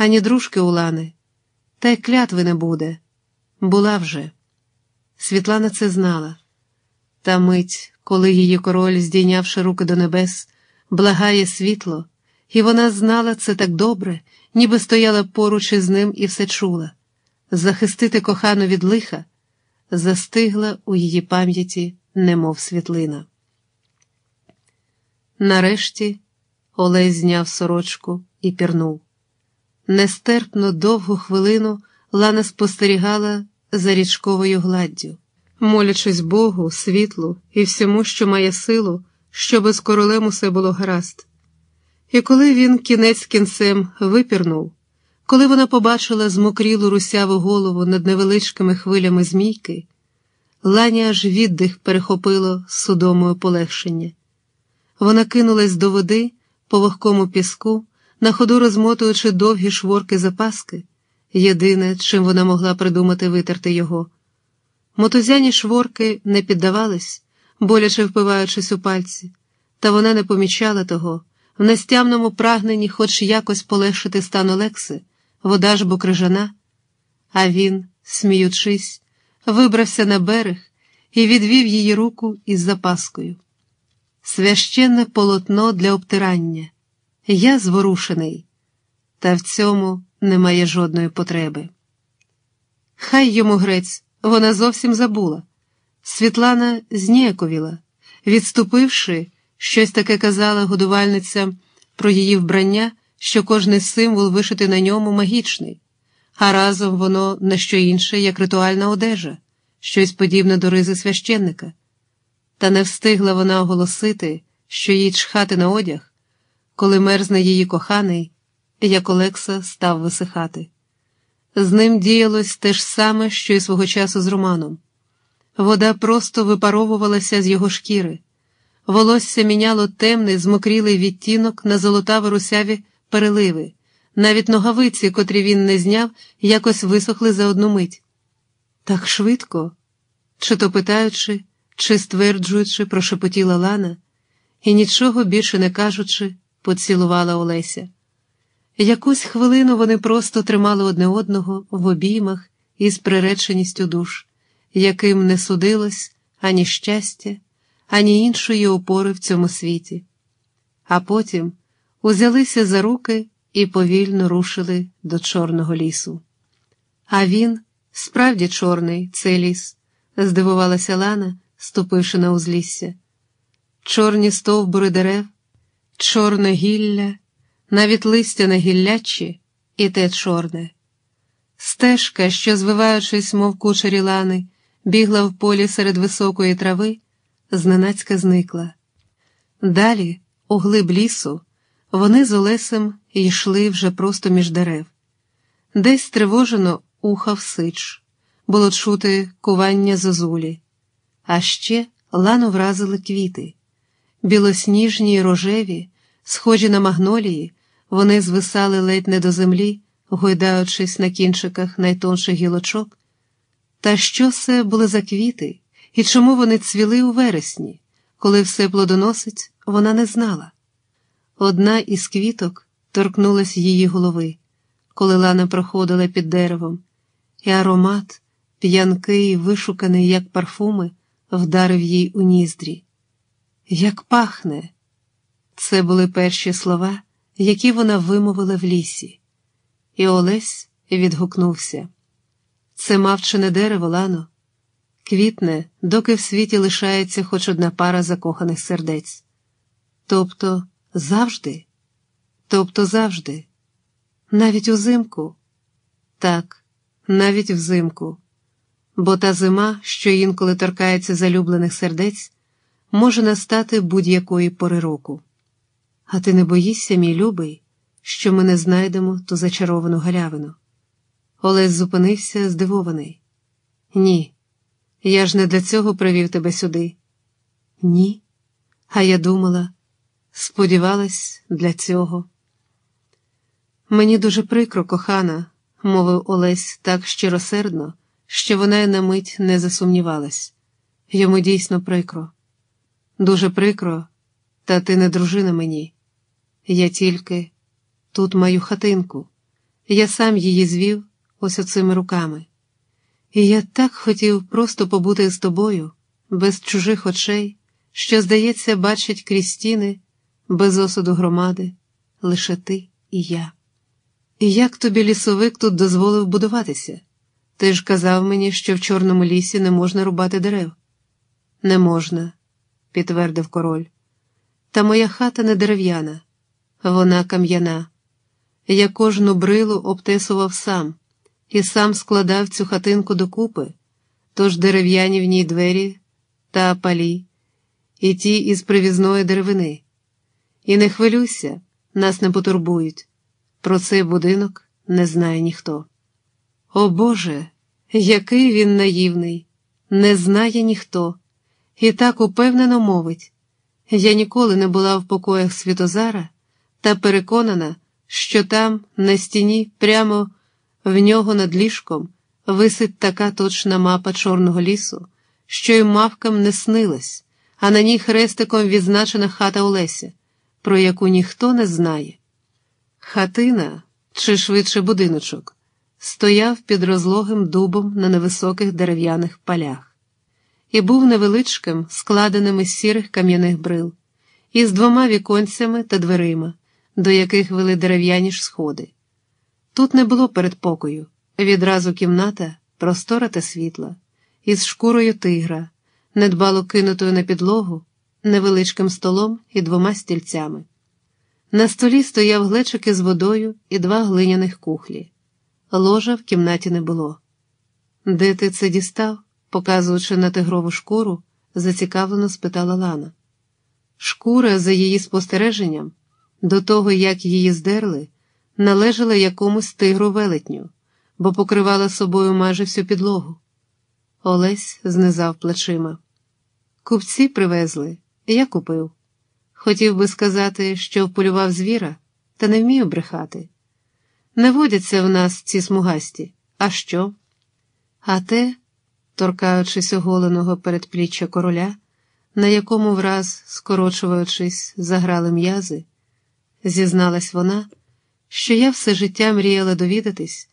ані дружки Улани, та й клятви не буде. Була вже. Світлана це знала. Та мить, коли її король, здійнявши руки до небес, благає світло, і вона знала це так добре, ніби стояла поруч із ним і все чула. Захистити кохану від лиха застигла у її пам'яті, немов світлина. Нарешті Олесь зняв сорочку і пірнув. Нестерпно довгу хвилину Лана спостерігала за річковою гладдю, молячись Богу, світлу і всьому, що має силу, щоби з королем усе було гаразд. І коли він кінець кінцем випірнув, коли вона побачила змокрілу русяву голову над невеличкими хвилями змійки, Лані аж віддих перехопило судомою полегшення. Вона кинулась до води по вогкому піску, на ходу розмотуючи довгі шворки запаски, єдине, чим вона могла придумати витерти його. Мотузяні шворки не піддавались, боляче впиваючись у пальці, та вона не помічала того, в нестямному прагненні хоч якось полегшити стан Олекси, вода ж бо крижана, а він, сміючись, вибрався на берег і відвів її руку із запаскою. Священне полотно для обтирання. Я зворушений, та в цьому немає жодної потреби. Хай йому грець, вона зовсім забула. Світлана зніяковіла, відступивши, щось таке казала годувальниця про її вбрання, що кожний символ вишити на ньому магічний, а разом воно не що інше, як ритуальна одежа, щось подібне до ризи священника. Та не встигла вона оголосити, що їй чхати на одяг, коли мерзне її коханий, як Олекса став висихати. З ним діялось те ж саме, що й свого часу з Романом. Вода просто випаровувалася з його шкіри, волосся міняло темний, змокрілий відтінок на золотаво русяві переливи, навіть ногавиці, котрі він не зняв, якось висохли за одну мить. Так швидко, чи то питаючи, чи стверджуючи, прошепотіла Лана, і нічого більше не кажучи, поцілувала Олеся. Якусь хвилину вони просто тримали одне одного в обіймах із приреченістю душ, яким не судилось ані щастя, ані іншої опори в цьому світі. А потім узялися за руки і повільно рушили до Чорного лісу. А він справді чорний, цей ліс, здивувалася Лана, ступивши на узлісся. Чорні стовбури дерев, чорне гілля навіть листя на гіллячі і те чорне. Стежка, що, звиваючись, мов кучері лани, бігла в полі серед високої трави, зненацька зникла. Далі, у глиб лісу, вони з Олесем йшли вже просто між дерев. Десь стривожено ухав сич, було чути кування зозулі, а ще лану вразили квіти, білосніжні й рожеві, схожі на магнолії. Вони звисали ледь не до землі, гойдаючись на кінчиках найтонших гілочок. Та що це були за квіти, і чому вони цвіли у вересні, коли все плодоносить, вона не знала. Одна із квіток торкнулась її голови, коли Лана проходила під деревом, і аромат, п'янкий, вишуканий, як парфуми, вдарив їй у ніздрі. Як пахне! Це були перші слова які вона вимовила в лісі. І Олесь відгукнувся це мавчине дерево, лано, квітне, доки в світі лишається хоч одна пара закоханих сердець. Тобто завжди, тобто завжди, навіть узимку, так, навіть взимку, бо та зима, що інколи торкається залюблених сердець, може настати будь-якої пори року. А ти не боїшся, мій любий, що ми не знайдемо ту зачаровану галявину? Олесь зупинився, здивований. Ні, я ж не для цього привів тебе сюди. Ні. А я думала, сподівалась, для цього. Мені дуже прикро, кохана, мовив Олесь так щиросердно, що вона й на мить не засумнівалась. Йому дійсно прикро. Дуже прикро, та ти не дружина мені. Я тільки тут маю хатинку, Я сам її звів ось оцими руками. І я так хотів просто побути з тобою, без чужих очей, що, здається, бачить крізь стіни, без осуду громади, лише ти і я. І як тобі лісовик тут дозволив будуватися? Ти ж казав мені, що в Чорному лісі не можна рубати дерев. Не можна, підтвердив король. Та моя хата не дерев'яна, вона кам'яна. Я кожну брилу обтесував сам і сам складав цю хатинку докупи, тож дерев'яні в ній двері та палі, і ті із привізної деревини. І не хвилюйся, нас не потурбують. Про цей будинок не знає ніхто. О Боже, який він наївний, не знає ніхто, і так упевнено мовить. Я ніколи не була в покоях Світозара та переконана, що там, на стіні, прямо в нього над ліжком, висить така точна мапа Чорного лісу, що й мавкам не снилась, а на ній хрестиком відзначена хата Олеся, про яку ніхто не знає. Хатина, чи швидше будиночок, стояв під розлогим дубом на невисоких дерев'яних полях і був невеличким, складеним із сірих кам'яних брил, із двома віконцями та дверима, до яких вели дерев'яні ж сходи. Тут не було передпокою, відразу кімната, простора та світла, із шкурою тигра, недбало кинутою на підлогу, невеличким столом і двома стільцями. На столі стояв глечик із водою і два глиняних кухлі. Ложа в кімнаті не було. Де ти це дістав? показуючи на тигрову шкуру, зацікавлено спитала Лана. Шкура, за її спостереженням, до того, як її здерли, належала якомусь тигру велетню, бо покривала собою майже всю підлогу. Олесь знизав плечима. Купці привезли, я купив. Хотів би сказати, що вполював звіра, та не вмію брехати. Не водяться в нас ці смугасті. А що? А те, торкаючись оголеного передпліччя короля, на якому враз, скорочуючись, заграли м'язи, зізналась вона, що я все життя мріяла довідатись,